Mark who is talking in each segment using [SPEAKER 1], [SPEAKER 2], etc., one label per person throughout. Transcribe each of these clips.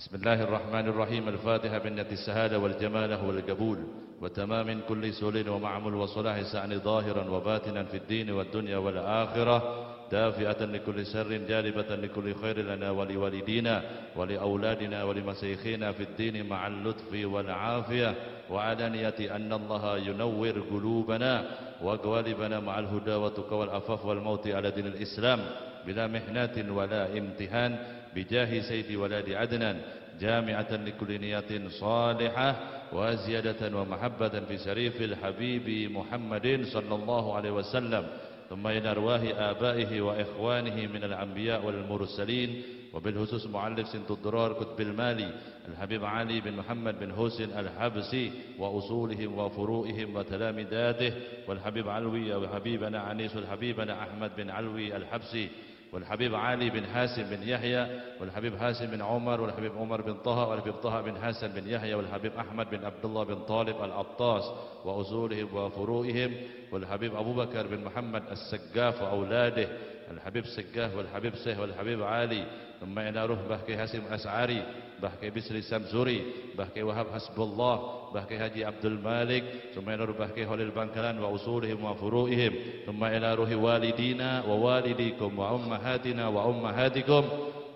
[SPEAKER 1] بسم الله الرحمن الرحيم الفاتحة بنية السهادة والجمال والقبول وتمام كل سول ومعمول وصلاح سعن ظاهرا وباطنا في الدين والدنيا والآخرة دافئة لكل شر جالبة لكل خير لنا ولوالدينا ولأولادنا ولمسيخينا في الدين مع اللطف والعافية وعلانية أن الله ينور قلوبنا وقوالبنا مع الهدى والتقى والعفاف والموت على دين الإسلام بلا محنات ولا امتحان. بجاه سيد ولاد عدنان جامعة لكل نية صالحة وزيادة ومحبة في شريف الحبيب محمد صلى الله عليه وسلم ثم إلى أرواح آبائه وإخوانه من الأنبياء والمرسلين وبالخصوص معلق سنت الضرار كتب المالي الحبيب علي بن محمد بن حسين الحبسي وأصولهم وفروئهم وتلامذاته والحبيب علوي وحبيبنا عنيس والحبيبنا أحمد بن علوي الحبسي والحبيب علي بن حاسم بن يحيى والحبيب حاسم بن عمر والحبيب عمر بن طه والحبيب طه بن حسن بن يحيى والحبيب أحمد بن عبد الله بن طالب العطاس وأصولهم وفروئهم والحبيب أبو بكر بن محمد السقاف وأولاده الحبيب سقاف والحبيب سه والحبيب علي ثم إلى روح بحكي حسم أسعاري بحكي بسري سمزوري بحكي وهب حسب الله بحكي هاجي عبد المالك ثم إلى روح بحكي هول البنكلان وأصولهم وفروئهم ثم إلى روح والدينا ووالديكم وأمهاتنا وأمهاتكم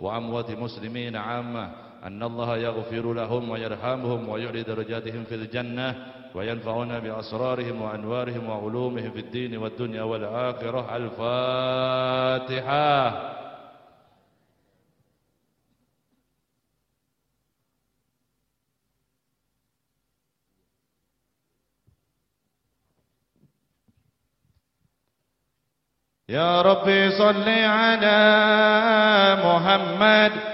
[SPEAKER 1] وأموات مسلمين عامة. أن الله يغفر لهم ويرحمهم ويعلي درجاتهم في الجنة. وينفعنا بأسرارهم وأنوارهم وعلومهم في الدين والدنيا والآخرة. الفاتحة.
[SPEAKER 2] يا ربي صل على محمد.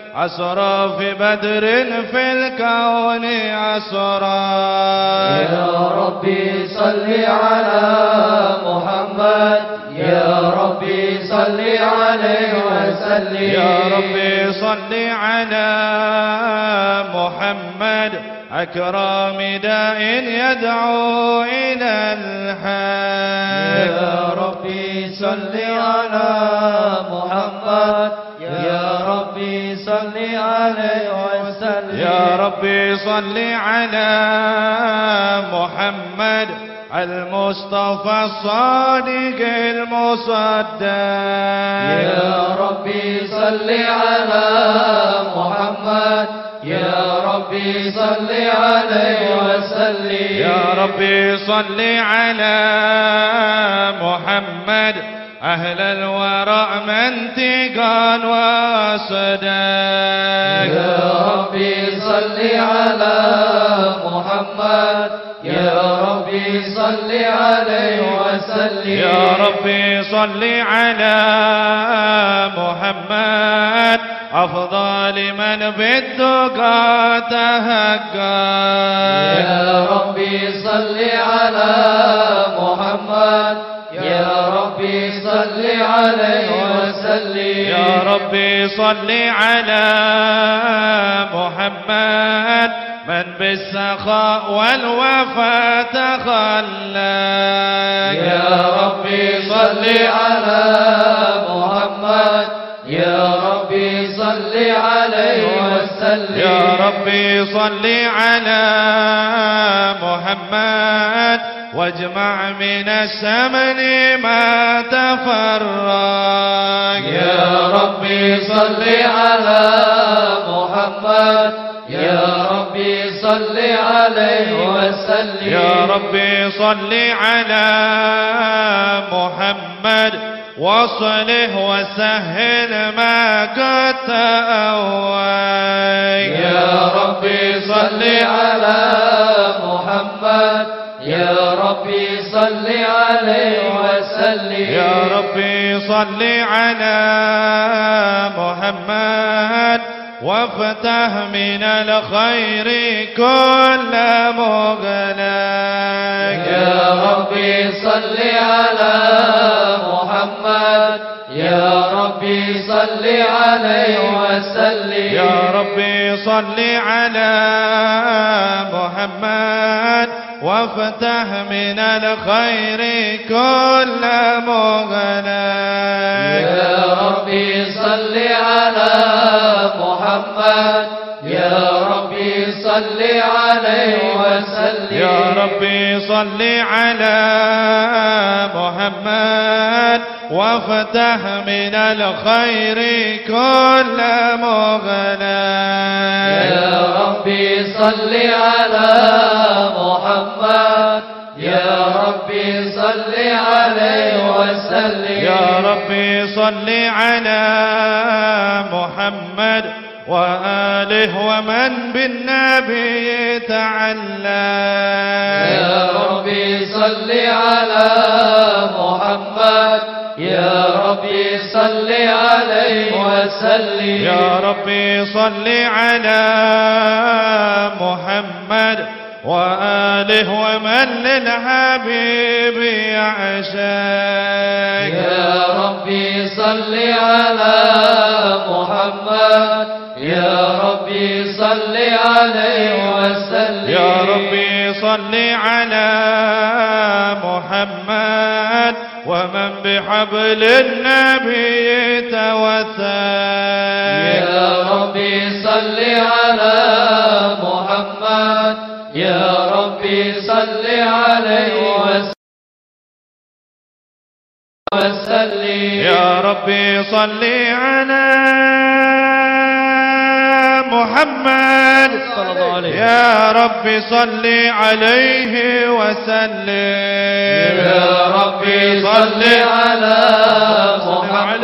[SPEAKER 2] أسرى في بدر في الكون أسرى
[SPEAKER 3] يا ربي صل على محمد. يا ربي صل عليه وسلم.
[SPEAKER 2] يا ربي صل على محمد. أكرم داء يدعو إلى الحق.
[SPEAKER 3] يا ربي صل على محمد. عليه وسلم.
[SPEAKER 2] يا ربي صل على محمد المصطفى الصادق المصدق.
[SPEAKER 3] يا ربي صل على محمد. يا ربي صل عليه وسلم.
[SPEAKER 2] يا ربي صل على محمد أهل الورع منطقا وصدق
[SPEAKER 3] يا ربي صل على محمد. يا ربي صل عليه وسلم.
[SPEAKER 2] يا ربي صل على محمد. أفضل من بالتقى تهقى
[SPEAKER 3] يا ربي صل على محمد. يا ربي عليه وسلم.
[SPEAKER 2] يا ربي صل على محمد. من بالسخاء والوفاء تخلى
[SPEAKER 3] يا ربي صل على محمد. يا ربي صل عليه وسلم.
[SPEAKER 2] يا ربي صل على محمد. واجمع من السمن ما تفرق.
[SPEAKER 3] يا ربي صل على محمد. يا ربي صل عليه وسلم.
[SPEAKER 2] يا ربي صل على محمد. وصله وسهل ما قد تأوي
[SPEAKER 3] يا ربي صل على محمد. يا ربي صل عليه وسلم.
[SPEAKER 2] يا ربي صل على محمد وافتح من الخير كل مغلق
[SPEAKER 3] يا ربي صل على محمد. يا ربي ربي صل عليه وسلم.
[SPEAKER 1] يا ربي صل على محمد وافتح من الخير كل مغلق
[SPEAKER 3] يا ربي صل على محمد. يا ربي صل عليه وسلم.
[SPEAKER 1] يا ربي صل على محمد. وافتح من الخير كل مغلق
[SPEAKER 3] يا ربي صل على محمد. يا ربي صل عليه وسلم.
[SPEAKER 1] يا ربي صل على محمد وآله ومن بالنبي تعلى.
[SPEAKER 3] يا ربي صل على محمد يا ربي صل عليه وسلم.
[SPEAKER 1] يا ربي صل على محمد وآله ومن للحبيب يعشق
[SPEAKER 3] يا ربي صل على محمد. يا ربي صل عليه وسلم.
[SPEAKER 1] يا ربي صل على محمد ومن بحبل النبي توسل.
[SPEAKER 3] يا ربي صل على محمد. يا ربي صل عليه وسلم.
[SPEAKER 1] يا ربي صل على محمد.
[SPEAKER 3] صلى الله عليه.
[SPEAKER 1] يا ربي صل عليه وسلم.
[SPEAKER 3] يا ربي صل على محمد.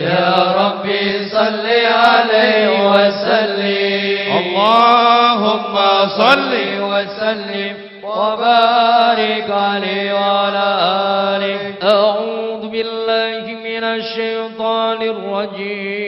[SPEAKER 3] يا ربي صل عليه وسلم.
[SPEAKER 1] اللهم صل
[SPEAKER 3] وسلم وبارك عليه وعلى آله. أعوذ بالله من الشيطان الرجيم.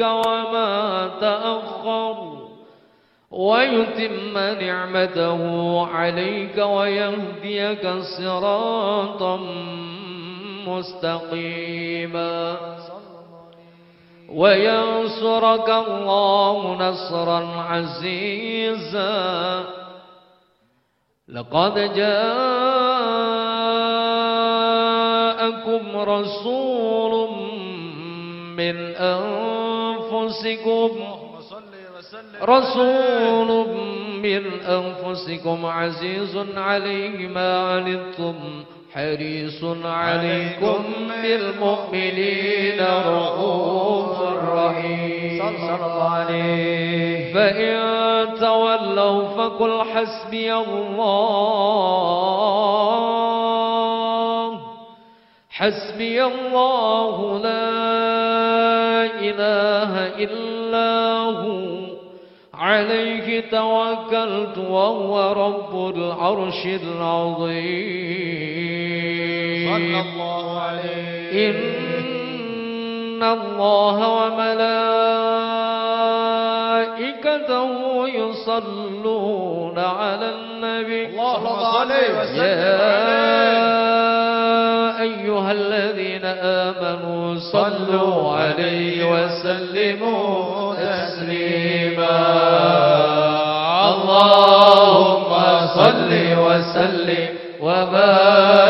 [SPEAKER 3] وما تأخر ويتم نعمته عليك ويهديك صراطا مستقيما. وينصرك الله نصرا عزيزا. لقد جاءكم رسول من أنفسكم. رسول من أنفسكم عزيز عليه ما عنتم حريص عليكم بالمؤمنين رؤوف رحيم. صلى الله عليه. فإن تولوا فقل حسبي الله. حسبي الله لا إله إلا هو. عليه توكلت وهو رب العرش العظيم.
[SPEAKER 1] صلى الله عليه.
[SPEAKER 3] إن الله وملائكته يصلون على النبي.
[SPEAKER 1] اللهم صل وسلم
[SPEAKER 3] يا أيها الذين آمنوا صلوا عليه وسلموا تسليما. اللهم صل وسلم. وبارك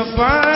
[SPEAKER 1] اشفع لنا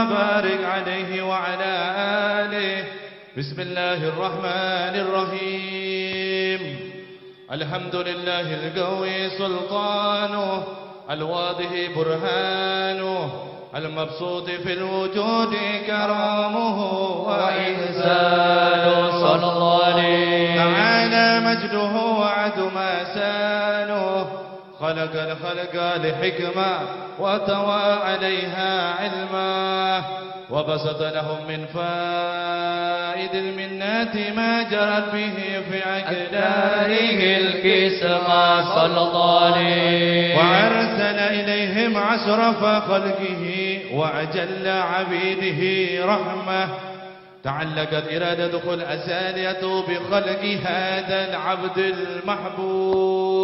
[SPEAKER 3] وبارك عليه وعلى آله.
[SPEAKER 1] بسم الله الرحمن الرحيم. الحمد لله القوي سلطانه الواضح برهانه المبسوط في الوجود كرامه وإحسانه
[SPEAKER 3] صلى الله عليه
[SPEAKER 1] تعالى مجده وعد ما سانه خلق الخلق لحكمة وتوى عليها علما وبسط لهم من فائد المنات ما جرت به في أكداره
[SPEAKER 3] داره الكسمى صلى الله عليه
[SPEAKER 1] وأرسل إليهم أشرف خلقه وأجل عبيده رحمة. تعلقت إرادته الأزالية بخلق هذا العبد المحبوب.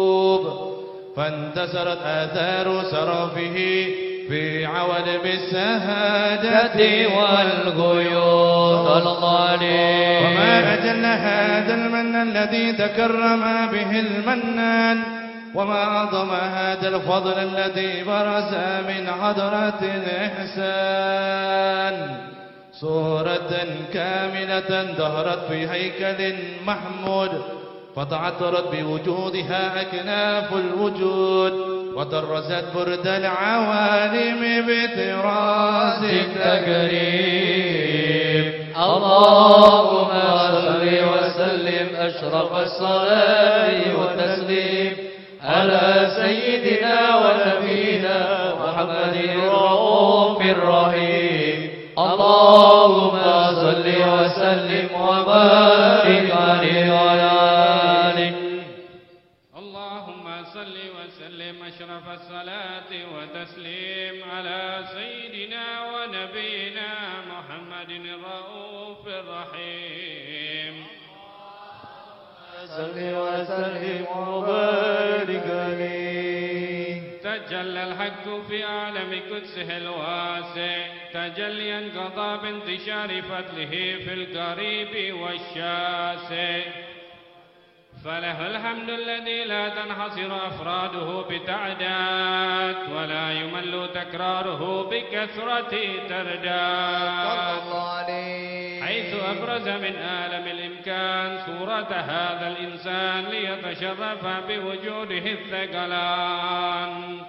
[SPEAKER 1] فانتشرت آثار سرفه في عوالم السهادة
[SPEAKER 3] والغيوث عليه
[SPEAKER 1] وما أجل هذا المن الذي تكرم به المنان وما أعظم هذا الفضل الذي برز من حضرة الإحسان. صورة كاملة ظهرت في هيكل محمود فتعطرت بوجودها أكناف الوجود وطرزت برد العوالم بطراز التكريم.
[SPEAKER 3] اللهم صل وسلم أشرف الصلاة والتسليم على سيدنا ونبينا محمد الرؤوف الرحيم. اللهم صل وسلم وبارك
[SPEAKER 4] وسلم
[SPEAKER 3] وبارك عليه
[SPEAKER 4] تجلى الحق في عالم قدسه الواسع. تجليا قضى بانتشار فضله في القريب والشاسع. فله الحمد الذي لا تنحصر أفراده بتعداد ولا يمل تكراره بكثرة ترداد. حيث أبرز من عالم الإمكان صورة هذا الإنسان ليتشرف بوجوده الثقلان.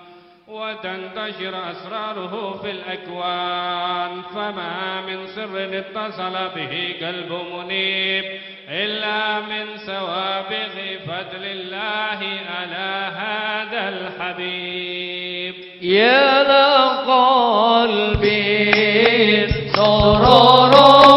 [SPEAKER 4] وتنتشر أسراره في الأكوان فما من سر اتصل به قلب منيب إلا من سوابغ فضل الله على هذا الحبيب.
[SPEAKER 3] يا لقلبي سروره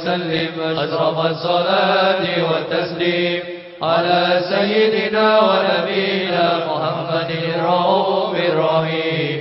[SPEAKER 3] وسلم أشرف الصلاة والتسليم على سيدنا ونبينا محمد الرؤوف الرحيم.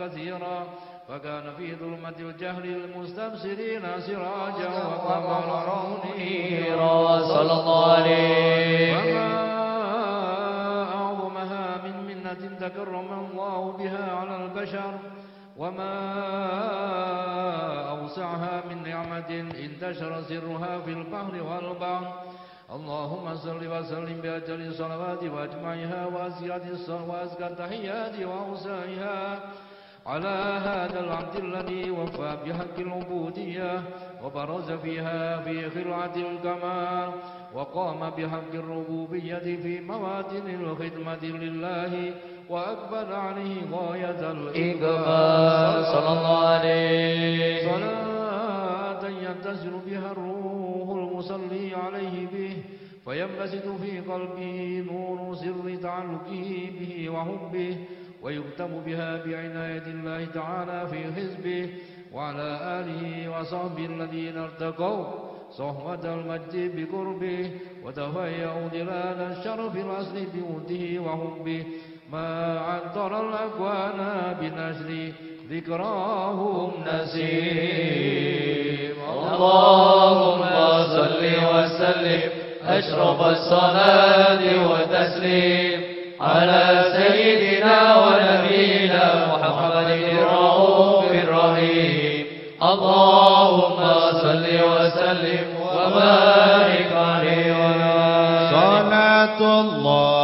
[SPEAKER 1] كثيرا فكان في ظلمة الجهل المستبصرين سراجا وقمرا منيرا
[SPEAKER 3] صلى الله عليه
[SPEAKER 1] وما أعظمها من منة تكرم الله بها على البشر وما أوسعها من نعمة انتشر سرها في البحر والبحر. اللهم صل وسلم بأجل الصلوات وأجمعها وأزكى التحيات وأوسعها. على هذا العبد الذي وفى بحق العبودية وبرز فيها في خلعة الكمال وقام بحق الربوبية في مواتن الخدمة لله وأقبل عليه غاية
[SPEAKER 3] إقبال صلى الله عليه.
[SPEAKER 1] صلاة ينتشر بها الروح المصلي عليه به فينبسط في قلبه نور سر تعلقه به وحبه ويختم بها بعناية الله تعالى في حزبه وعلى آله وصحبه الذين ارتقوا صحبة المجد بقربه وتفيأوا ظلال الشرف الأصل بوده وحبه. ما عطر الأكوان بنشر ذكراهم نسيم.
[SPEAKER 3] اللهم صل وسلم أشرف الصلاة والتسليم على سيدنا ونبينا محمد الرؤوف الرحيم. اللهم صل وسلم وبارك عليه
[SPEAKER 1] صلاة الله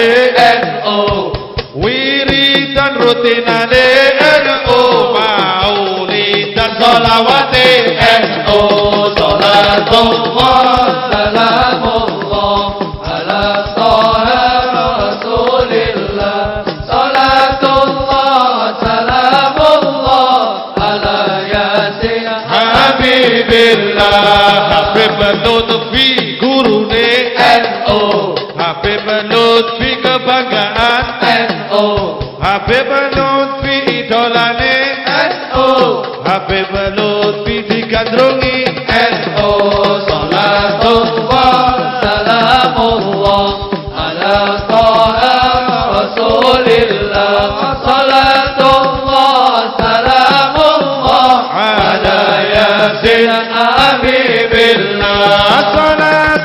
[SPEAKER 3] LNO
[SPEAKER 1] wiridan rutinane NO maulidan solawate
[SPEAKER 3] NO
[SPEAKER 1] solat kabeh welo
[SPEAKER 3] pidi
[SPEAKER 1] kadrungi eto salatu
[SPEAKER 3] wa salamu allah ala sala rasulillah salatu wa
[SPEAKER 1] salamu
[SPEAKER 3] allah ala
[SPEAKER 1] yasin
[SPEAKER 3] habibillah
[SPEAKER 5] salatu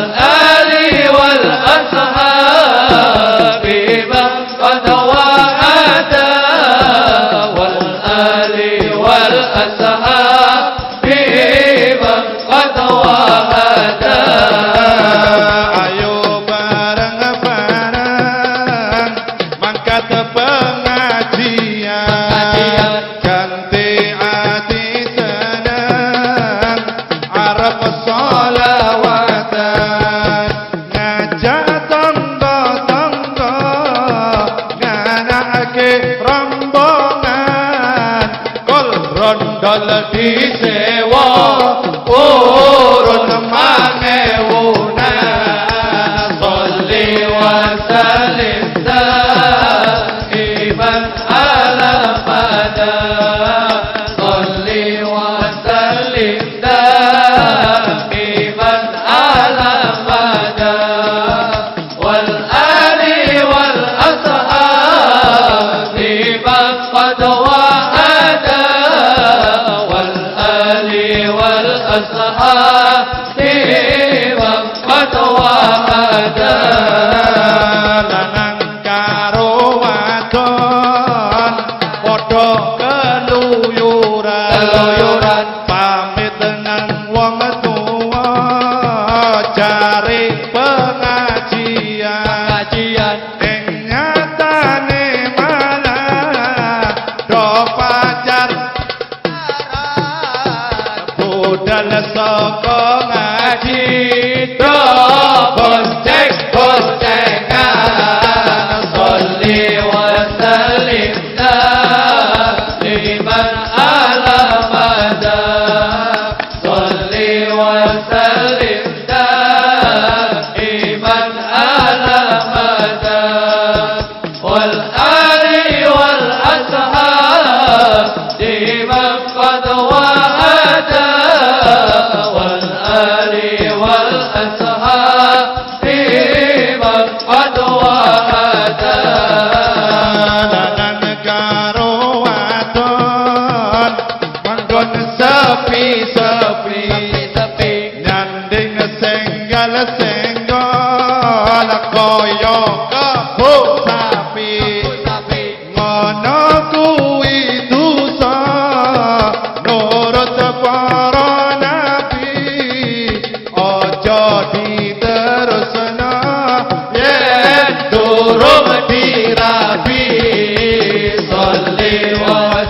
[SPEAKER 5] Allah.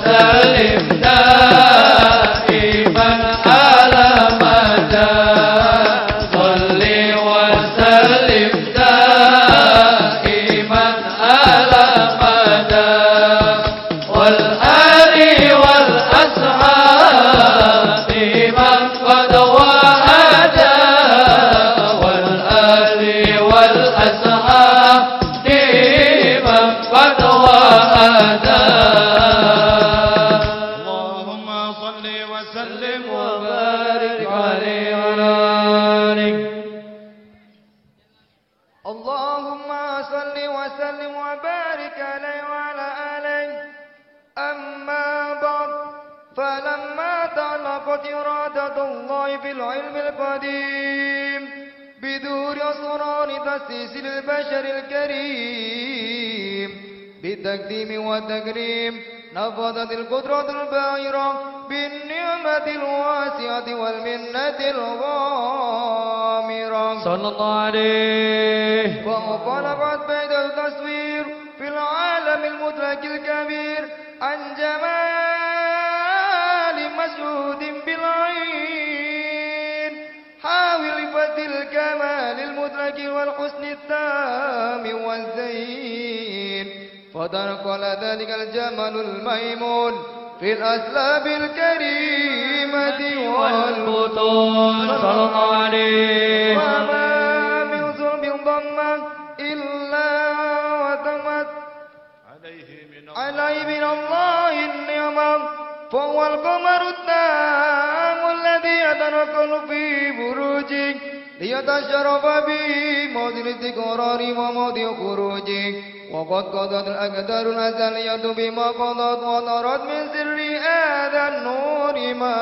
[SPEAKER 5] Santa الكبير عن جمال مشهود بالعين. حاول فد الكمال المدرك والحسن التام والزين. فتنقل ذلك الجمال الميمون في الأسلاب الكريمة
[SPEAKER 6] والبطون. صلى الله عليه.
[SPEAKER 5] عليه من الله النعمة فهو القمر التام الذي يتنقل في بروجه ليتشرف به موضع الاستقرار وموضع خروجه وقد قضت الأقدار الأزلية بما قضت وطرت من سر هذا النور ما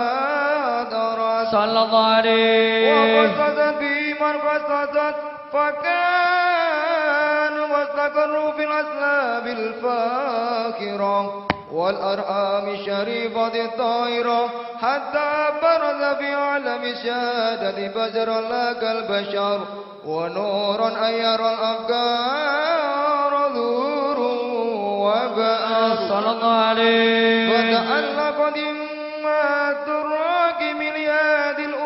[SPEAKER 5] درت
[SPEAKER 6] صلى الله عليه
[SPEAKER 5] وقصصت به من قصصت واستقروا في الأسلاب الفاخرة والأرحام الشريفة الطاهرة حتى برز في عالم الشهادة بشرا لا كالبشر ونورا أن يرى الأفكار نور وبأس.
[SPEAKER 6] صلى الله عليه.
[SPEAKER 5] وتألق دماء الدراك من يد الأروف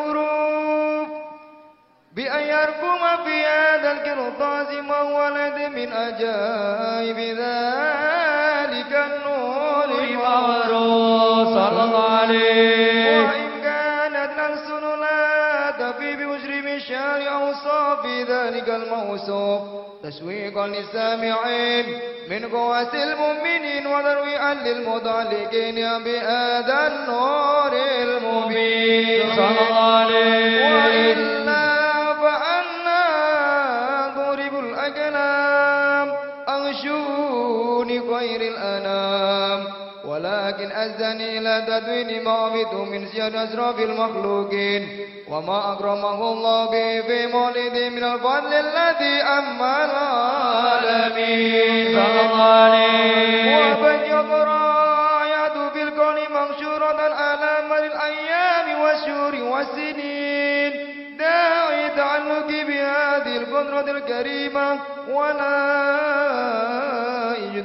[SPEAKER 5] بأن يركم في هذا القرطاس ما ولد من أجائب ذلك النور
[SPEAKER 6] معروف صلى الله عليه.
[SPEAKER 5] وإن كانت نفس لا تفي بمجرم الشهر أوصاف ذلك الموصوف. تشويقا للسامعين من قواس المؤمنين وترويعا للمتعلقين بهذا النور المبين.
[SPEAKER 6] صلى الله عليه.
[SPEAKER 5] ولكن أزني إلى تدوين ما عبد من سير أشرف المخلوقين وما أكرمه الله به في مولده من الفضل الذي أما العالمين.
[SPEAKER 6] صلى الله عليه
[SPEAKER 5] وبيض رايات في الكون منشورة على مر الأيام والشهور والسنين. داعي تعلق بهذه القدرة الكريمة ولا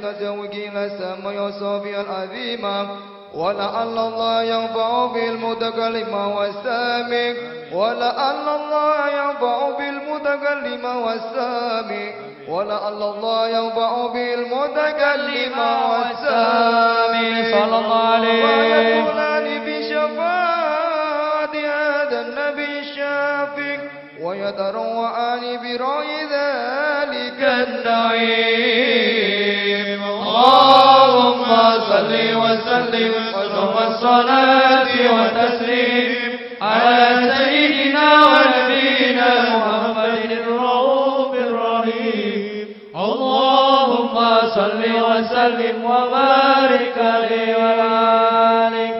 [SPEAKER 5] يتزوج إلى السماء والصافية العظيمة ولعل الله ينفع بالمتكلم والسامع ولعل الله ينفع بالمتكلم والسامع ولعل الله ينفع بالمتكلم والسامع
[SPEAKER 6] صلى الله عليه
[SPEAKER 5] ويقولان بشفاعة هذا النبي الشافي ويتروعان برأي ذلك النعيم.
[SPEAKER 6] اللهم صل وسلم ثم الصلاة والتسليم على سيدنا ونبينا محمد الرؤوف الرحيم. اللهم صل وسلم وبارك عليه وآله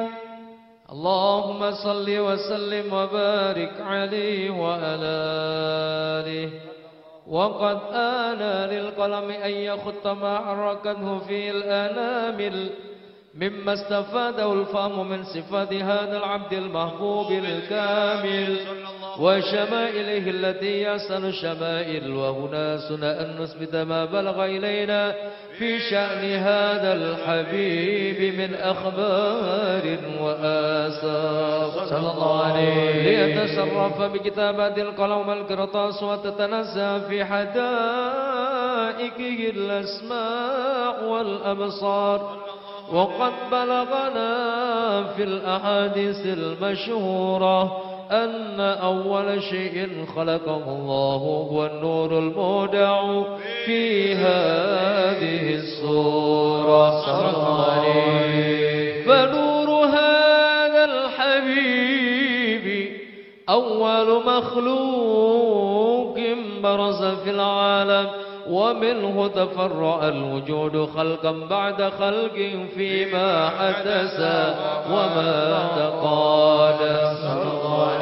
[SPEAKER 6] اللهم صل وسلم وبارك عليه وعلى آله. وقد آن للقلم أن يخط ما حركته في الأنامل مما استفاده الفهم من صفات هذا العبد المحبوب الكامل. وشمائله التي يحسن الشمائل وهنا سنة أن نثبت ما بلغ إلينا في شأن هذا الحبيب من أخبار وآثار. صلى الله عليه ليتشرف بكتابات القلم والقرطاس وتتنزه في حدائقه الأسماء والأبصار. وقد بلغنا في الأحاديث المشهورة أن أول شيء خلقه الله هو النور المودع في هذه الصورة. فنور هذا الحبيب أول مخلوق برز في العالم ومنه تفرع الوجود خلقا بعد خلق فيما حدث وما تقادم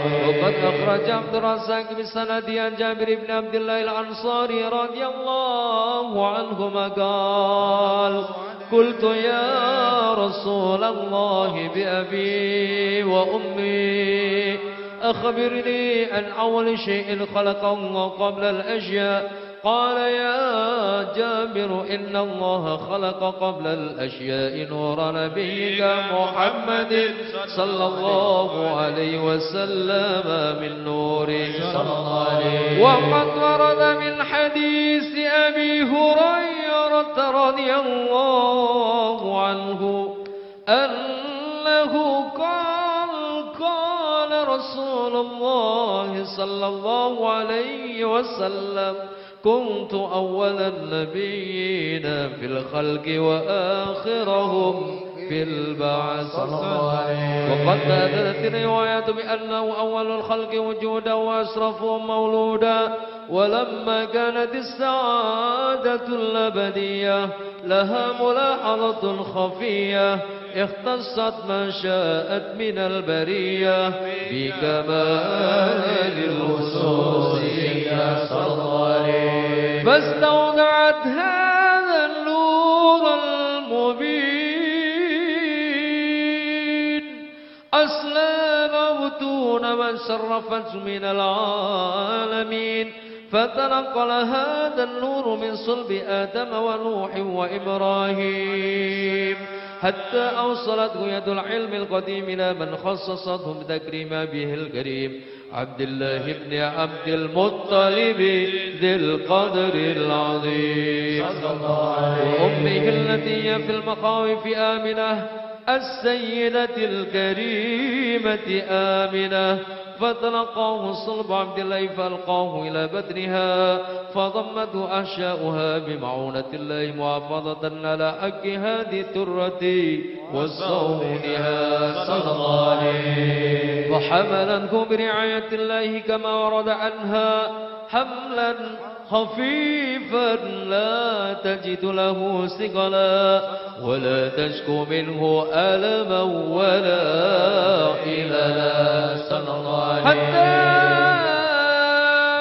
[SPEAKER 6] وقد أخرج عبد الرزاق بسند عن جابر بن عبد الله الأنصاري رضي الله عنهما قال قلت يا رسول الله بأبي وأمي أخبرني عن أول شيء خلق الله قبل الأشياء قال يا جابر إن الله خلق قبل الأشياء نور نبيك محمد صلى الله عليه وسلم من نور. صلى الله عليه وقد ورد من حديث أبي هريرة رضي الله عنه أنه قال قال رسول الله صلى الله عليه وسلم كنت أول النبيين في الخلق وآخرهم في البعث. وقد تأتت الروايات بأنه أول الخلق وجودا وأشرفهم مولودا ولما كانت السعادة الأبدية لها ملاحظة خفية اختصت ما شاءت من البرية بكمال الله عليه فاستودعت هذا النور المبين. أسلام بطون من شرفت من العالمين. فتنقل هذا النور من صلب آدم ونوح وإبراهيم. حتى أوصلته يد العلم القديم إلى من خصصته بتكريم به الكريم. عبد الله بن عبد المطلب ذي القدر العظيم. وأمه التي هي في المخاوف آمنة. السيدة الكريمة آمنة فتلقاه صلب عبد الله فألقاه إلى بدنها فضمته أحشاؤها بمعونة الله محافظة على حق هذه الترة وصونها صلى الله عليه فحملته برعاية الله كما ورد عنها حملا خفيفا لا تجد له ثقلا ولا تشكو منه ألما ولا إللا صلى الله عليه حتى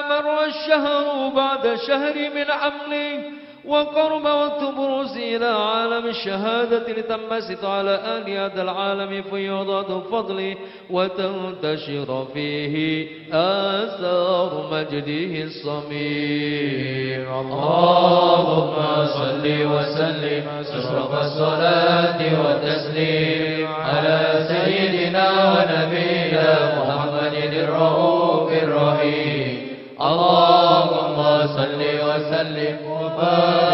[SPEAKER 6] مر الشهر بعد شهر من عمله وقرب والتبرز إلى عالم الشهادة لتنبسط على آل هذا العالم فيضاد الفضل وتنتشر فيه آثار مجده الصميم. اللهم صل وسلم أشرف الصلاة والتسليم على سيدنا ونبينا محمد الرؤوف الرحيم. اللهم صل وسلم وبارك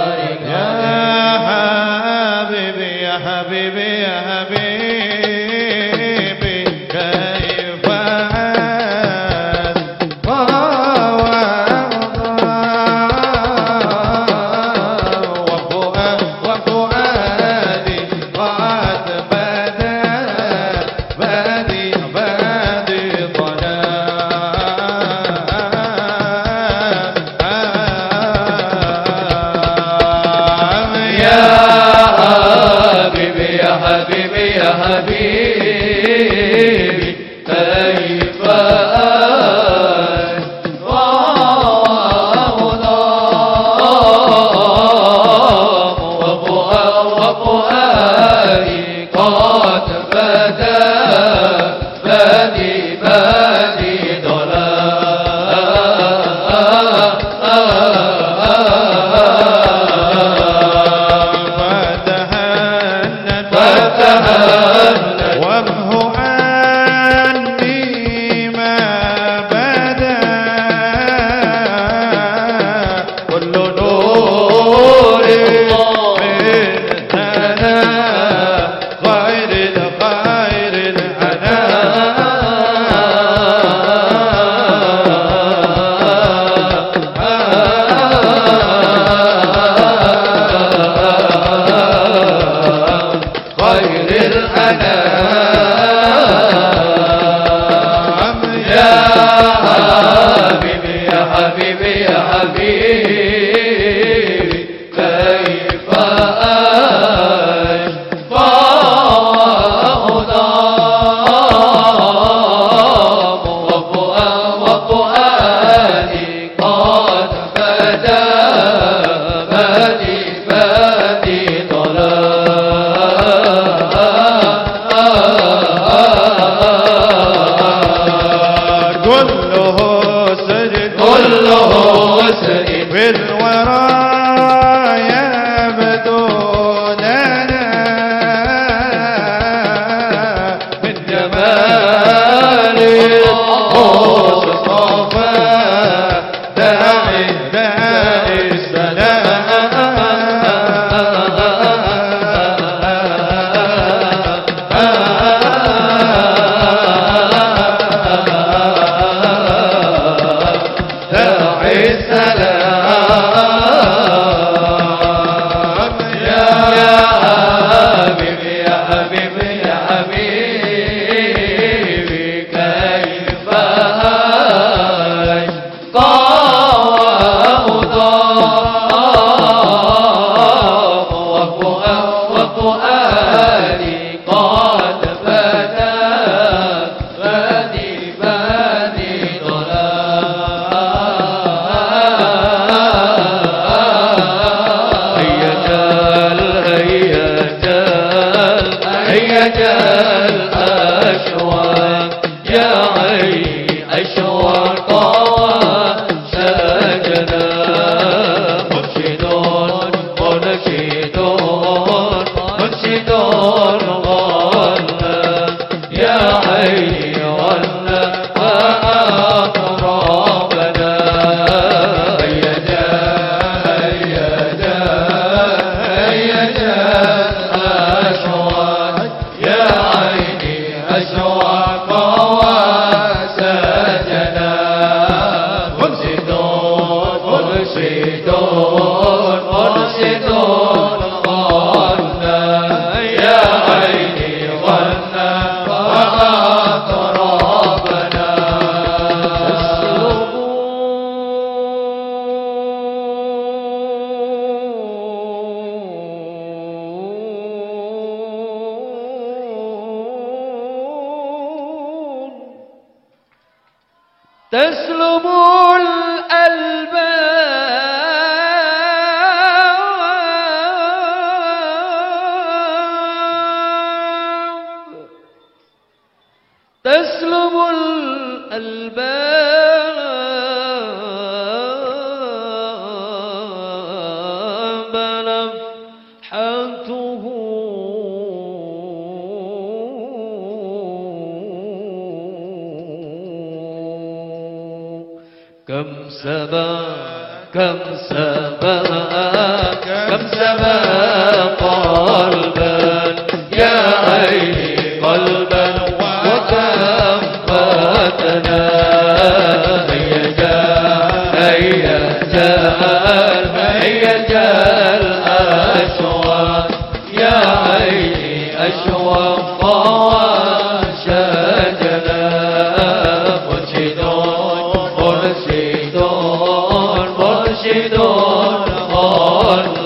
[SPEAKER 1] Shiv Dor,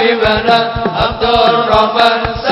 [SPEAKER 1] Abdul Rahman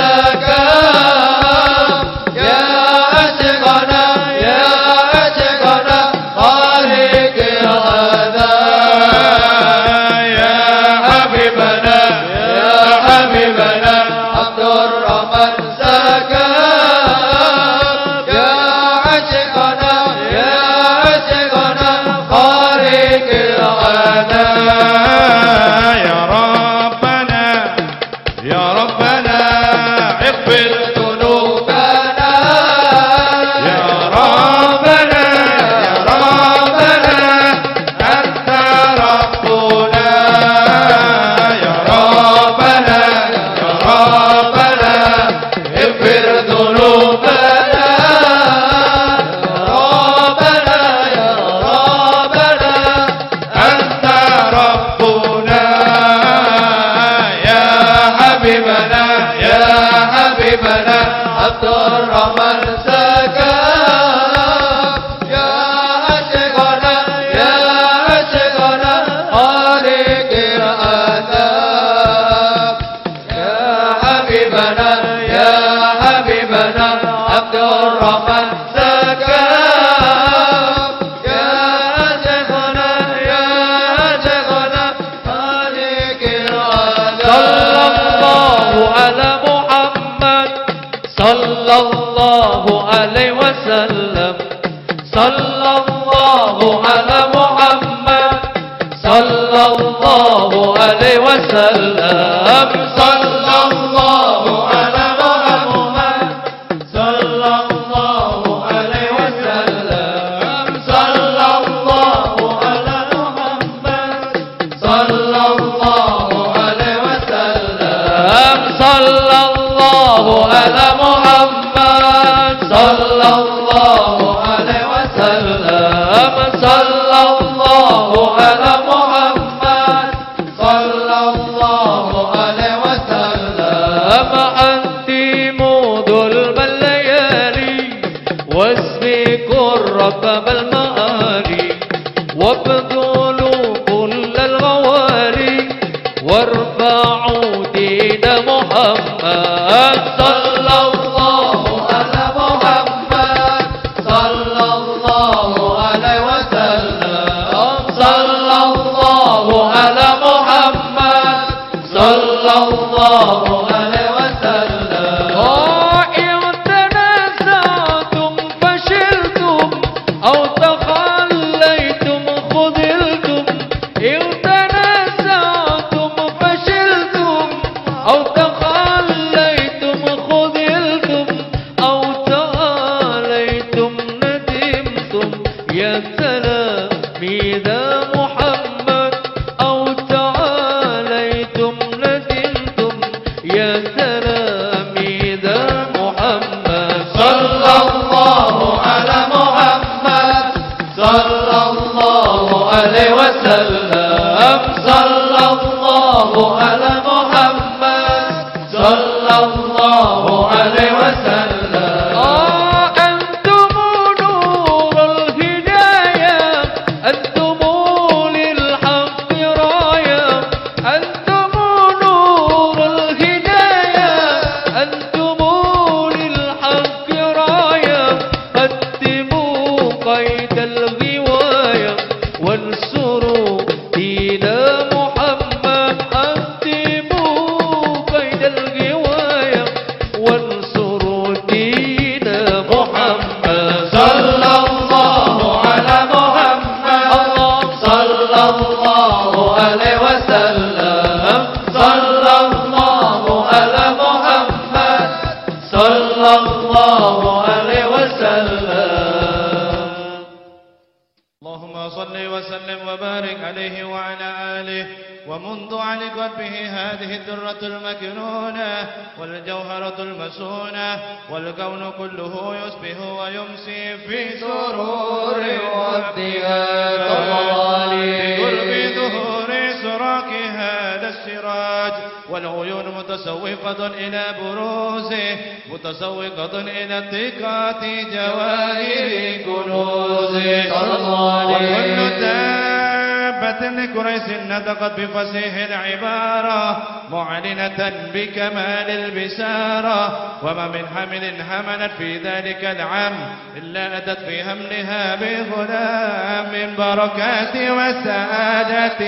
[SPEAKER 1] وما من حمل حملت في ذلك العام إلا أتت في حملها بغلام من بركات وسعادة.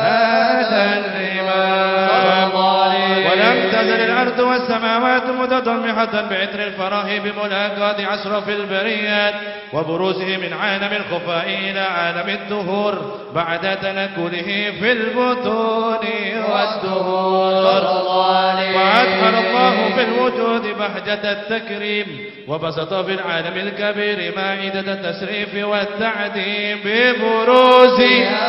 [SPEAKER 1] هذا الإمام. ولم تزل الأرض والسماوات متضمحة بعطر الفرح بملاقاة أشرف البريات. وبروزه من عالم الخفاء إلى عالم الدهور بعد تنكله في البطون. والدهور وأدخل الله في الوجود بهجة التكريم وبسط في العالم الكبير مائدة التشريف والتعديم ببروز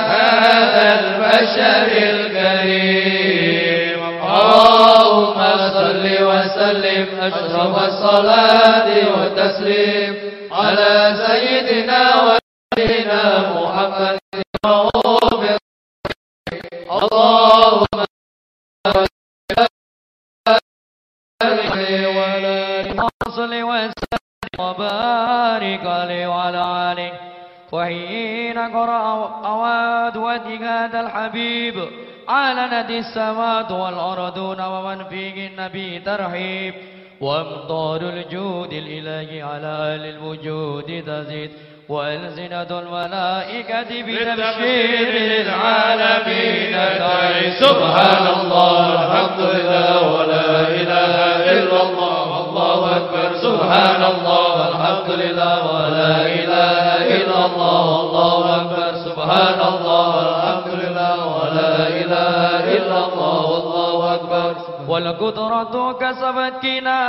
[SPEAKER 1] هذا البشر الكريم.
[SPEAKER 3] اللهم صل وسلم أشرف الصلاة والتسليم. على سيدنا ونبينا محمد المغفور اللهم صل وسلم وبارك عليه وعلى آله. وحين قرأ أواد واتقاد الحبيب علنت السماوات والأرضون ومن فيهن به وامطار الجود الإلهي على أهل الوجود تزيد وألسنة الملائكة بتبشير العالمين تعي. سبحان الله الحمد لله ولا إله إلا الله الله أكبر. سبحان الله الحمد لله ولا إله إلا الله الله أكبر. سبحان الله الحمد لله ولا إله إلا الله. أكبر. والقدرة كسبت كنا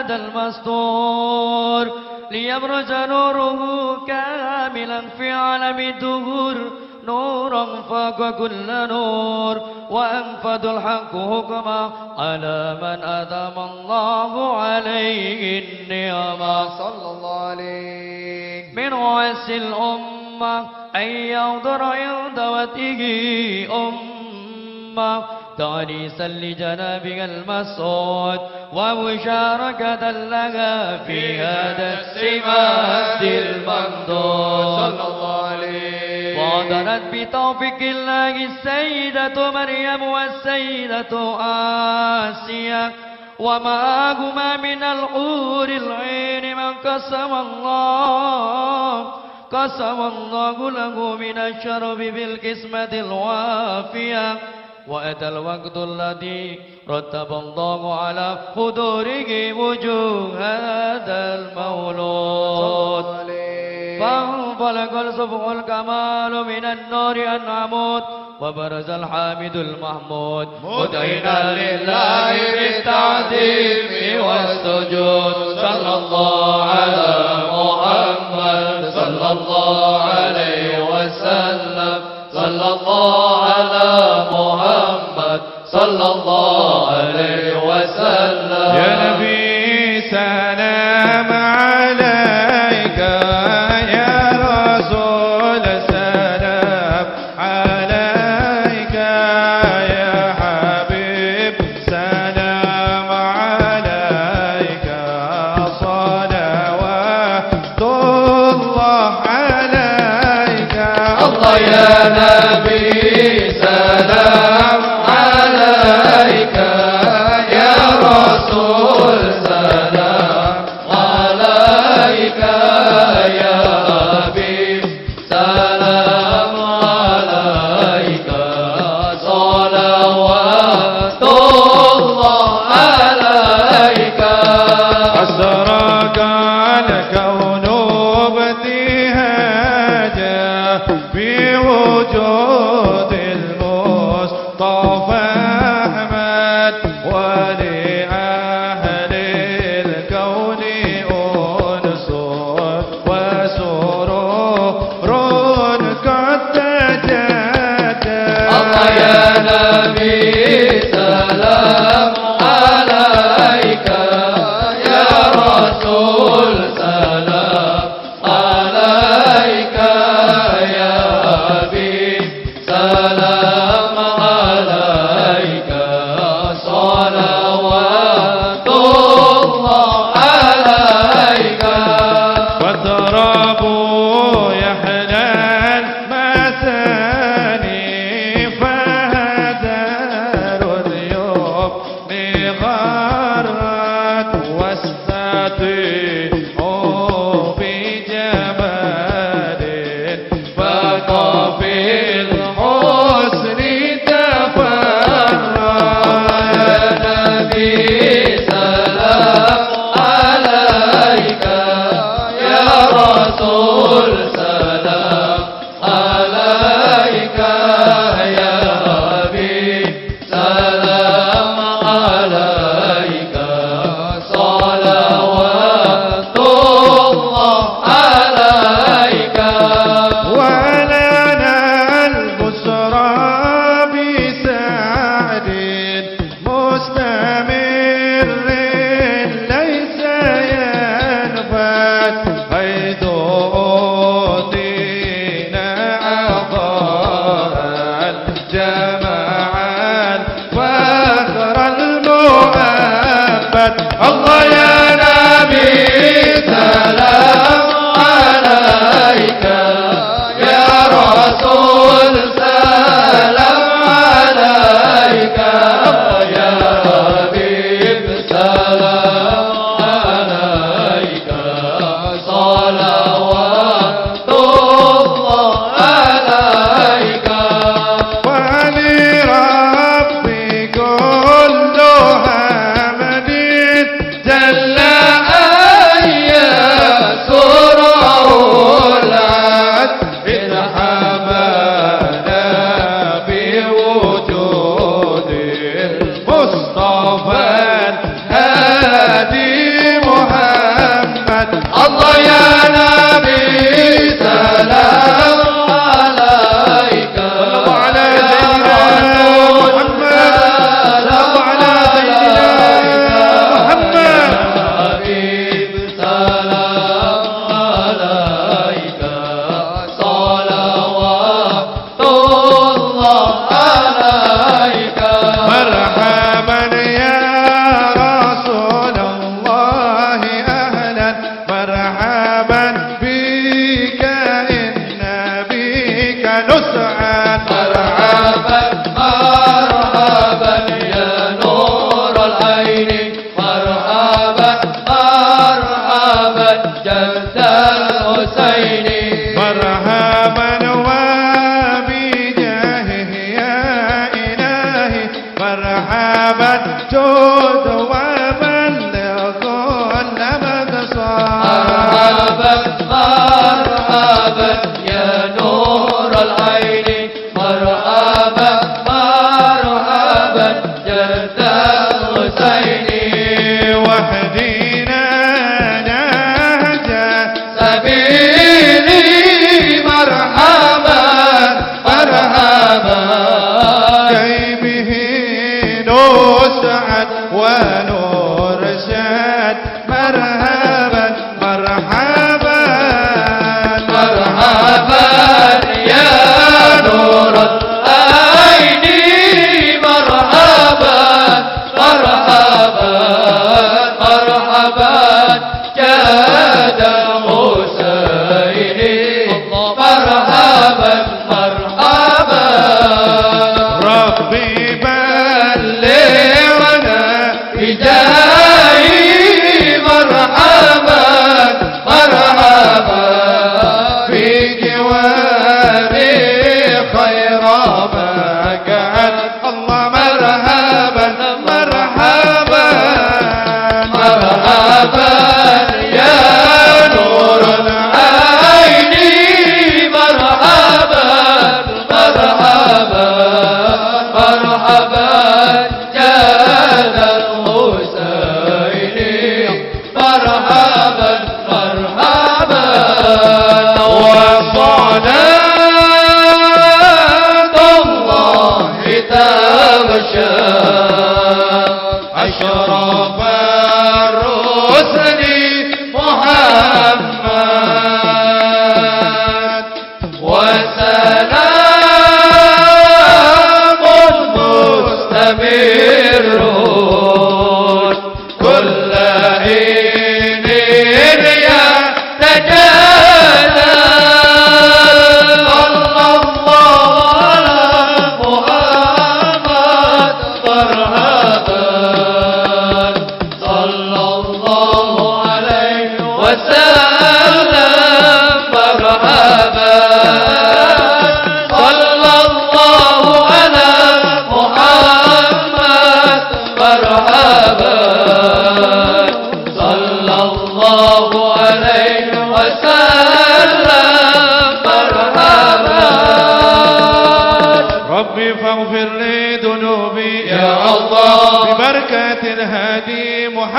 [SPEAKER 3] هذا المستور. ليبرز نوره كاملا في عالم الدهور. نورا فاق كل نور. وأنفذ الحق حكما على من أدام الله عليه النعمة
[SPEAKER 5] صلى الله عليه.
[SPEAKER 3] من وس الأمة أن ينظر عند وته أمة. تعنيسا لجنابها المسعود ومشاركة لها في هذا السمات الممدود
[SPEAKER 5] صلى الله عليه
[SPEAKER 3] وعدلت بتوفيق الله السيدة مريم والسيدة آسيا ومعهما من الحور العين من قسم الله قسم الله له من الشرف بالقسمة الوافية. وأتى الوقت الذي رتب الله على حضوره وجوه هذا المولود. فانفلق الصبح الكمال من النور العمود وبرز الحامد المحمود. مدعنا لله بالتعظيم والسجود. صلى الله على محمد. صلى الله عليه وسلم. صلى الله صلى الله عليه وسلم.
[SPEAKER 1] يا نبي سلام عليك يا رسول سلام عليك يا حبيب سلام عليك. صلوات الله عليك.
[SPEAKER 3] الله يا نبي سلام.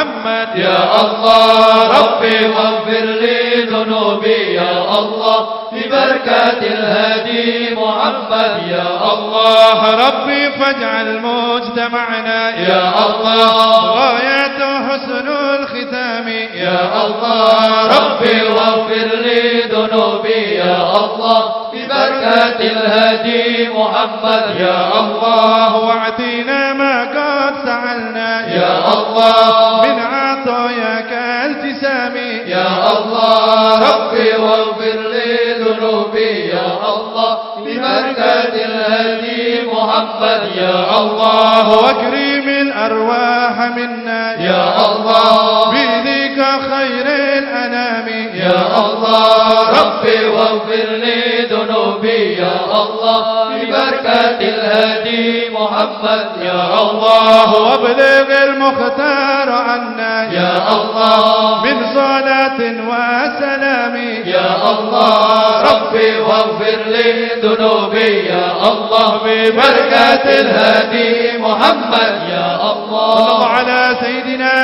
[SPEAKER 1] محمد.
[SPEAKER 3] يا الله ربي واغفر لي ذنوبي. يا الله ببركة الهادي محمد. يا الله
[SPEAKER 1] ربي فاجعل مجتمعنا.
[SPEAKER 3] يا الله
[SPEAKER 1] غايته حسن الختام.
[SPEAKER 3] يا الله ربي واغفر لي ذنوبي. يا الله ببركة الهادي محمد. يا الله
[SPEAKER 1] واعطينا
[SPEAKER 3] الله
[SPEAKER 1] واكرم الأرواح منا.
[SPEAKER 3] يا الله.
[SPEAKER 1] بذيك خير الأنام.
[SPEAKER 3] يا الله. ربي واغفر لي ذنوبي. يا الله. ببركة الهدي محمد. يا الله
[SPEAKER 1] وابلغ المختار عنا.
[SPEAKER 3] يا الله.
[SPEAKER 1] من صلاة وسلام.
[SPEAKER 3] يا الله. ربي واغفر لي ذنوبي. ببركة الهادي محمد. يا
[SPEAKER 1] الله.
[SPEAKER 3] الله
[SPEAKER 1] على سيدنا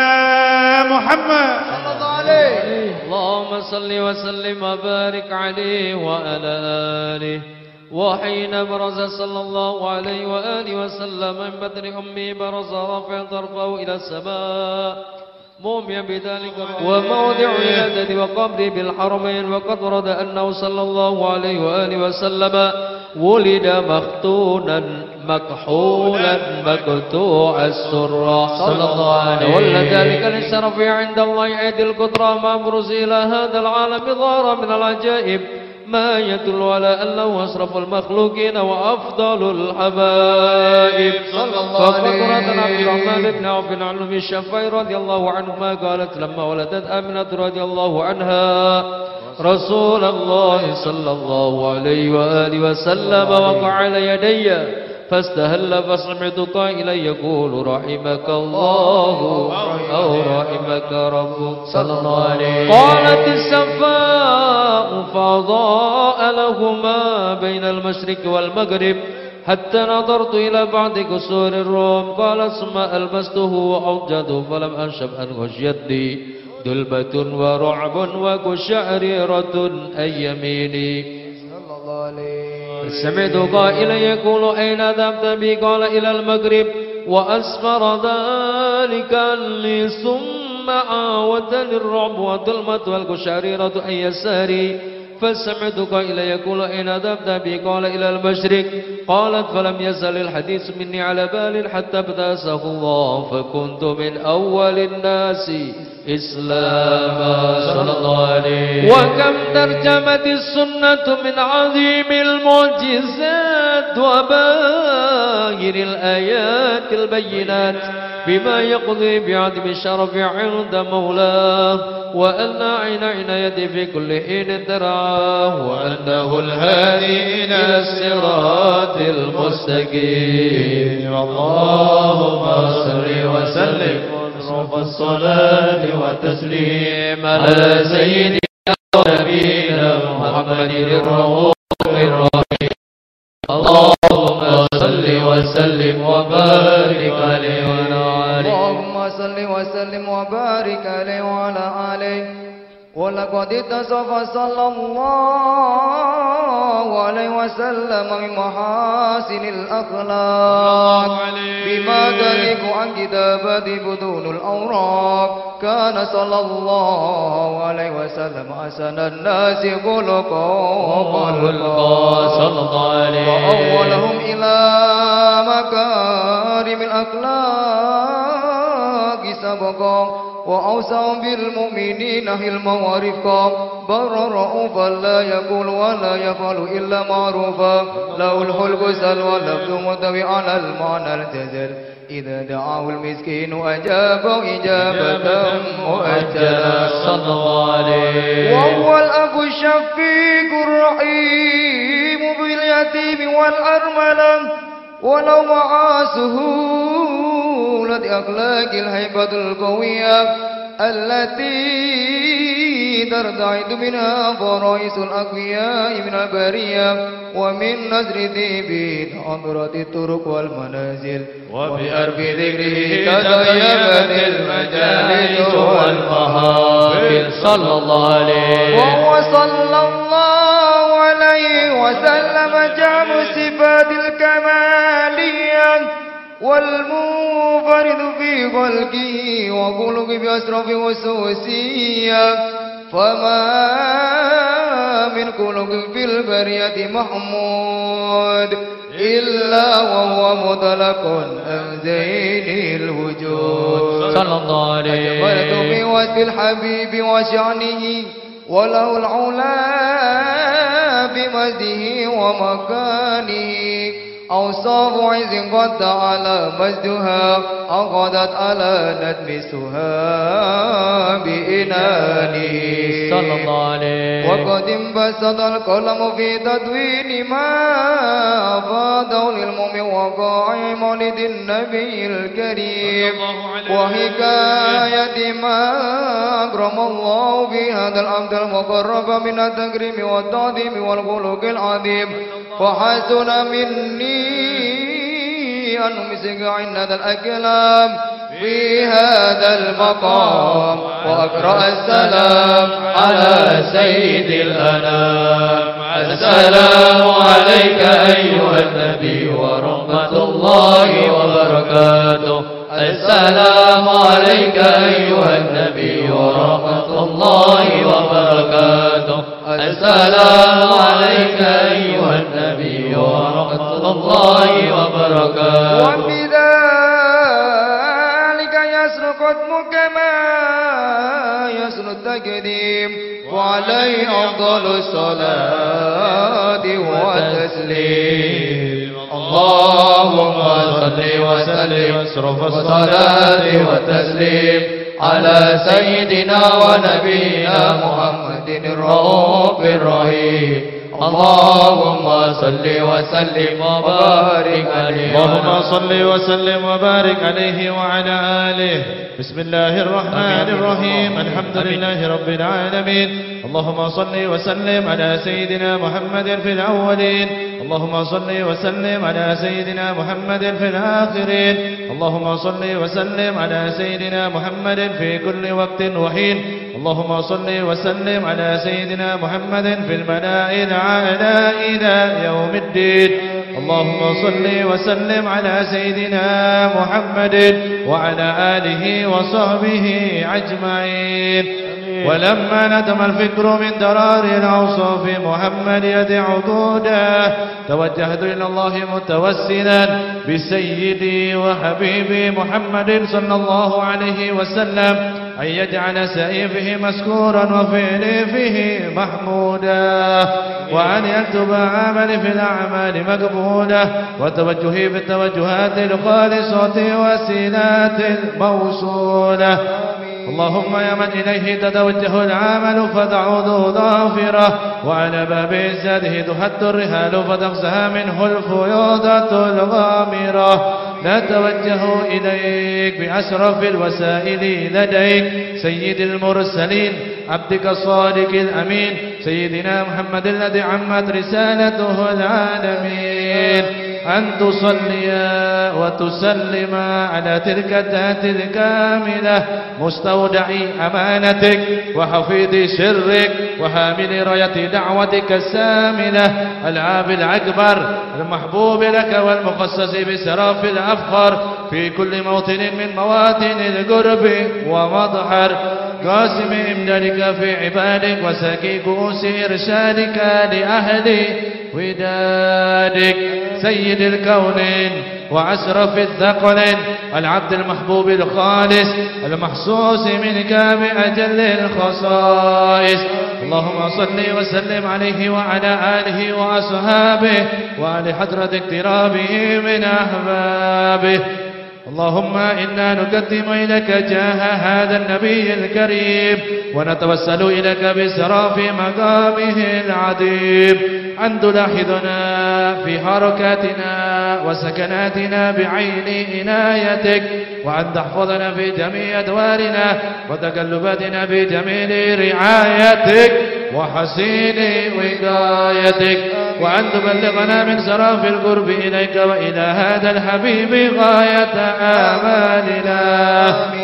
[SPEAKER 1] محمد.
[SPEAKER 5] صلى الله عليه.
[SPEAKER 6] اللهم صل وسلم وبارك عليه وعلى آله. وحين برز صلى الله عليه وآله وسلم من بدر أمي برز رافع طرفه إلى السماء. موميا بذلك وموضع ولادته وقبره بالحرمين وقد ورد أنه صلى الله عليه وآله وسلم ولد مختونا مكحولا مقطوع السرة. صلى الله عليه وسلم. ولا ذلك للشرف عند الله أيدي القدرة ما برز إلى هذا العالم ظهر من العجائب ما يدل على أنه أشرف المخلوقين وأفضل الحبائب.
[SPEAKER 3] صلى الله
[SPEAKER 6] فقد عن عبد الرحمن بن عوف عن أم الشفعي رضي الله عنهما قالت لما ولدت آمنة رضي الله عنها رسول الله صلى الله عليه وآله وسلم وقع على يدي. فاستهل فسمعت قائلا يقول رحمك الله أو رحمك ربك
[SPEAKER 3] صلى الله عليه
[SPEAKER 6] قالت السفاء فأضاء لهما بين المشرق والمغرب. حتى نظرت إلى بعض قصور الروم. قال ثم ألبسته وأوجد فلم أنشب أن غشيتني دلبة ورعب وقشعريرة أي يميني
[SPEAKER 5] الله
[SPEAKER 6] سمعت قائلا يقول أين ذهبت بي? قال إلى المغرب. وأسفر ذلك لي ثم عاودني الرعب والظلمة والقشعريرة أن يساري. فسمعت قائلا يقول أين ذهبت بي? قال إلى المشرق. قالت فلم يزل الحديث مني على بال حتى ابتسه الله فكنت من أول الناس إسلاما.
[SPEAKER 3] صلى الله عليه
[SPEAKER 6] وكم ترجمت السنة من عظيم المعجزات وباهر الآيات البينات بما يقضي بعدم الشرف عند مولاه وأن عين عنايته في كل حين تراه وأنه الهادي إلى الصراط المستقيم.
[SPEAKER 3] اللهم صل وسلم وصرف الصلاة والتسليم على سيدنا ونبينا محمد الرؤوف الرحيم. اللهم وسلم وبارك عليه وعلى آله.
[SPEAKER 5] اللهم صل وسلم وبارك عليه وعلى آله. ولقد اتصف صلى الله عليه وسلم من محاسن الأخلاق بما تليق عن كتابة بدون الأوراق. كان صلى الله عليه وسلم أحسن الناس خلقا
[SPEAKER 3] خلقا صلى الله عليه.
[SPEAKER 5] وأولهم إلى مكارم الأخلاق سبقا. وأوسعهم بالمؤمنين حلما ورفقا برا رؤوفا لا يقول ولا يفعل إلا معروفا. له الخلق سل واللفظ متوي على المعنى الجزل. إذا دعاه المسكين أجاب إجابة مؤجلة
[SPEAKER 3] صلى الله عليه
[SPEAKER 5] وهو الأب الشفيق الرحيم باليتيم والأرملة. ولو مع سهولة أخلاق الهيبة القوية التي ترتعد منها فرائس الأقوياء من البرية ومن نزر ذيب عبرة الطرق والمنازل
[SPEAKER 3] وبأرض ذكره تطيبت المجالس والمهابل. صلى الله عليه.
[SPEAKER 5] وهو صلى الله عليه وسلم جعل صفات الكمالية والمنفرد في خلقه وخلق بأسرف وسوسية. فما من خلق في البرية محمود إلا وهو مطلق عن زين الوجود.
[SPEAKER 3] صلى الله عليه
[SPEAKER 5] أجملت في وجه الحبيب وشعنه وله العلا بمجده ومكانه. أوصاف عز قد تعالى مجدها أغدت على ندم سها بإنانه.
[SPEAKER 3] صلى الله عليه.
[SPEAKER 5] وقد انبسط القلم في تدوين ما أفاده للمؤمن وقاع مولد النبي الكريم وحكاية ما أكرم الله بهذا العبد المقرب من التكريم والتعظيم والخلق العظيم. وحسن مني أن أمسك عند الأكلام في هذا المقام وأقرأ السلام
[SPEAKER 3] على سيد الأنام. السلام عليك أيها النبي ورحمة الله وبركاته. السلام عليك أيها النبي ورحمة الله وبركاته. السلام عليك أيها النبي ورحمة الله وبركاته.
[SPEAKER 5] وبذلك يسر قدمك ما يسر التقديم. وعليه أفضل الصلاة والتسليم.
[SPEAKER 3] اللهم صل وسلم. واصرف الصلاة والتسليم. على سيدنا ونبينا محمد الرؤوف الرحيم. اللهم صل وسلم وبارك عليه
[SPEAKER 1] اللهم صل وسلم وبارك عليه وعلى آله. بسم الله الرحمن الرحيم. الحمد لله رب العالمين. اللهم صل وسلم على سيدنا محمد في الأولين. اللهم صل وسلم على سيدنا محمد في الآخرين. اللهم صل وسلم على سيدنا محمد في كل وقت وحين. اللهم صل وسلم على سيدنا محمد في الملائكة الأعلى إلى يوم الدين. اللهم صل وسلم على سيدنا محمد وعلى آله وصحبه أجمعين. ولما ندم الفكر من درار الأوصاف محمد يدع عقودا توجهت إلى الله متوسلا بسيدي وحبيبي محمد صلى الله عليه وسلم. أن يجعل سيفه مسكورا وفعلي فيه محمودا. وأن يكتب عملي في الأعمال مقبولة وتوجهي في التوجهات الخالصة وسيلات الموصولة اللهم يا من إليه تتوجه العمل فتعود ظافرة. وعلى باب عزته تهد الرهال فتغزها منه الفيوضة الغامرة. نتوجه إليك بأشرف الوسائل لديك سيد المرسلين عبدك الصادق الأمين سيدنا محمد الذي عمت رسالته العالمين. أن تصليا وتسلما على تلك الذات الكاملة مستودع أمانتك وحفيظ سرك وحامل راية دعوتك الساملة العاب الأكبر المحبوب لك والمخصص بسراف الأفخر في كل موطن من مواطن القرب ومظهر. قاسم إمدادك في عبادك وسكي كؤوس إرشادك لأهل ودادك. سيد الكونين وأشرف الثقلين العبد المحبوب الخالص المحسوس منك بأجل الخصائص اللهم صل وسلم عليه وعلى آله وأصحابه وعلى حضرة اقترابه من أحبابه. اللهم إنا نقدم إليك جاه هذا النبي الكريم ونتوسل إليك بسراف مقامه العظيم. أن تلاحظنا في حركاتنا وسكناتنا بعين عنايتك وأن تحفظنا في جميع أدوارنا وتقلباتنا في رعايتك وحسين وقايتك. وأن تبلغنا من سراف القرب إليك وإلى هذا الحبيب غاية آمالنا.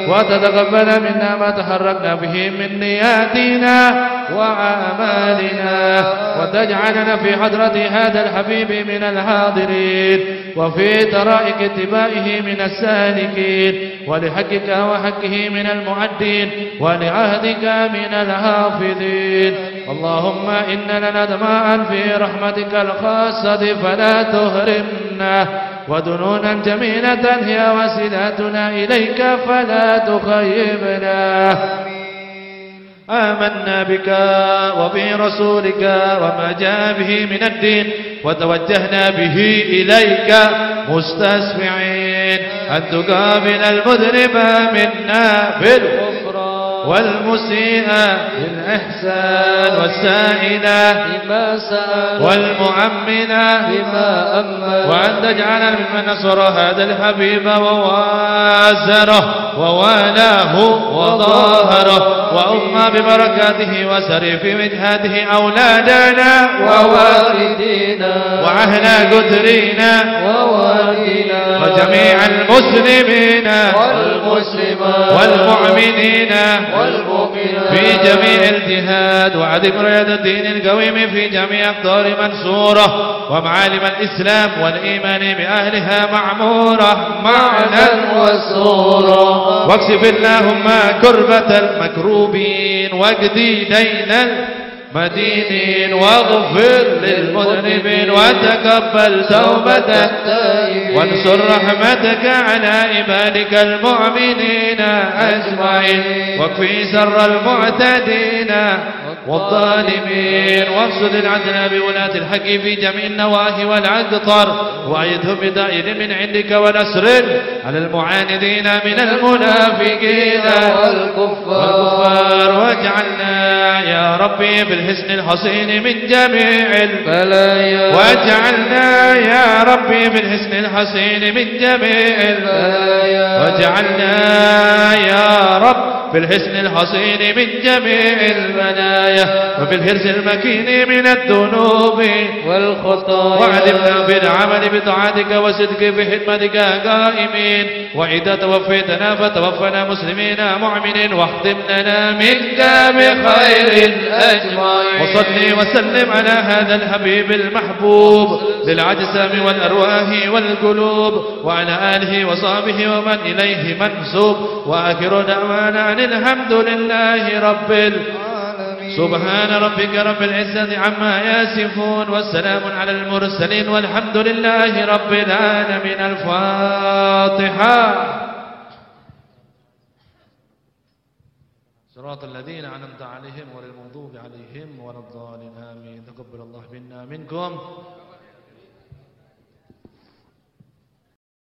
[SPEAKER 1] وتتقبل منا ما تحركنا به من نياتنا وأعمالنا. وتجعلنا في حضرة هذا الحبيب من الحاضرين. وفي طرائق اتباعه من السالكين. ولحقك وحقه من المعدين ولعهدك من الحافظين. اللهم إن لنا دماء في رحمتك الخاصة فلا تهرمنا ودنونا جميلة هي وسيلتنا إليك فلا تخيبنا. آمنا بك وبرسولك وما جاء به من الدين وتوجهنا به إليك مستسمعين. أن تقابل المذنب منا بالغفران والمسيء بالإحسان والسائل
[SPEAKER 6] بما سأل
[SPEAKER 1] والمؤمن
[SPEAKER 6] بما أمن
[SPEAKER 1] وأن تجعلنا ممن نصر هذا الحبيب ووازره ووالاه وظاهره وأما ببركاته وسر في وجهاته أولادنا
[SPEAKER 6] ووالدينا
[SPEAKER 1] وأهل قدرنا
[SPEAKER 6] ووالدينا
[SPEAKER 1] وجميع المسلمين
[SPEAKER 6] والمسلمات
[SPEAKER 1] والمؤمنين في جميع الجهاد وعدم رياض الدين القويم في جميع أقطار منصورة ومعالم الإسلام والإيمان بأهلها معمورة معنا
[SPEAKER 6] وسورا
[SPEAKER 1] واكشف اللهم كربة المكروبين واقضي دين المدينين واغفر للمذنبين وتقبل توبة وانصر رحمتك على عبادك المؤمنين أجمعين. واكفي سر المعتدين والظالمين. وافسد العدل بولاة الحق في جميع النواهي والأقطار. وأيدهم بدائر من عندك ونسر على المعاندين من المنافقين. والكفار. واجعلنا يا ربي في بالحسن الحصين من جميع
[SPEAKER 6] البلايا.
[SPEAKER 1] واجعلنا يا ربي بالحسن الحصين من جميع البلايا. واجعلنا يا رب بالحسن الحصين من جميع المنايا وبالحرز المكين من الذنوب.
[SPEAKER 6] والخطايا.
[SPEAKER 1] وعلمنا بالعمل بطاعتك وصدق بخدمتك قائمين. وإذا توفيتنا فتوفنا مسلمين مؤمنين واختم لنا منك بخير
[SPEAKER 6] أجمعين.
[SPEAKER 1] وصلي وسلم على هذا الحبيب المحبوب للعجسام والأرواح والقلوب وعلى آله وصحبه ومن إليه منسوب. وآخر دعوانا أن الحمد لله رب العالمين سبحان ربك رب العزة عما يصفون والسلام على المرسلين والحمد لله رب العالمين. الفاتحة. صراط الذين أنعمت عليهم غير المغضوب عليهم ولا الضالين. آمين. تقبل الله منا منكم.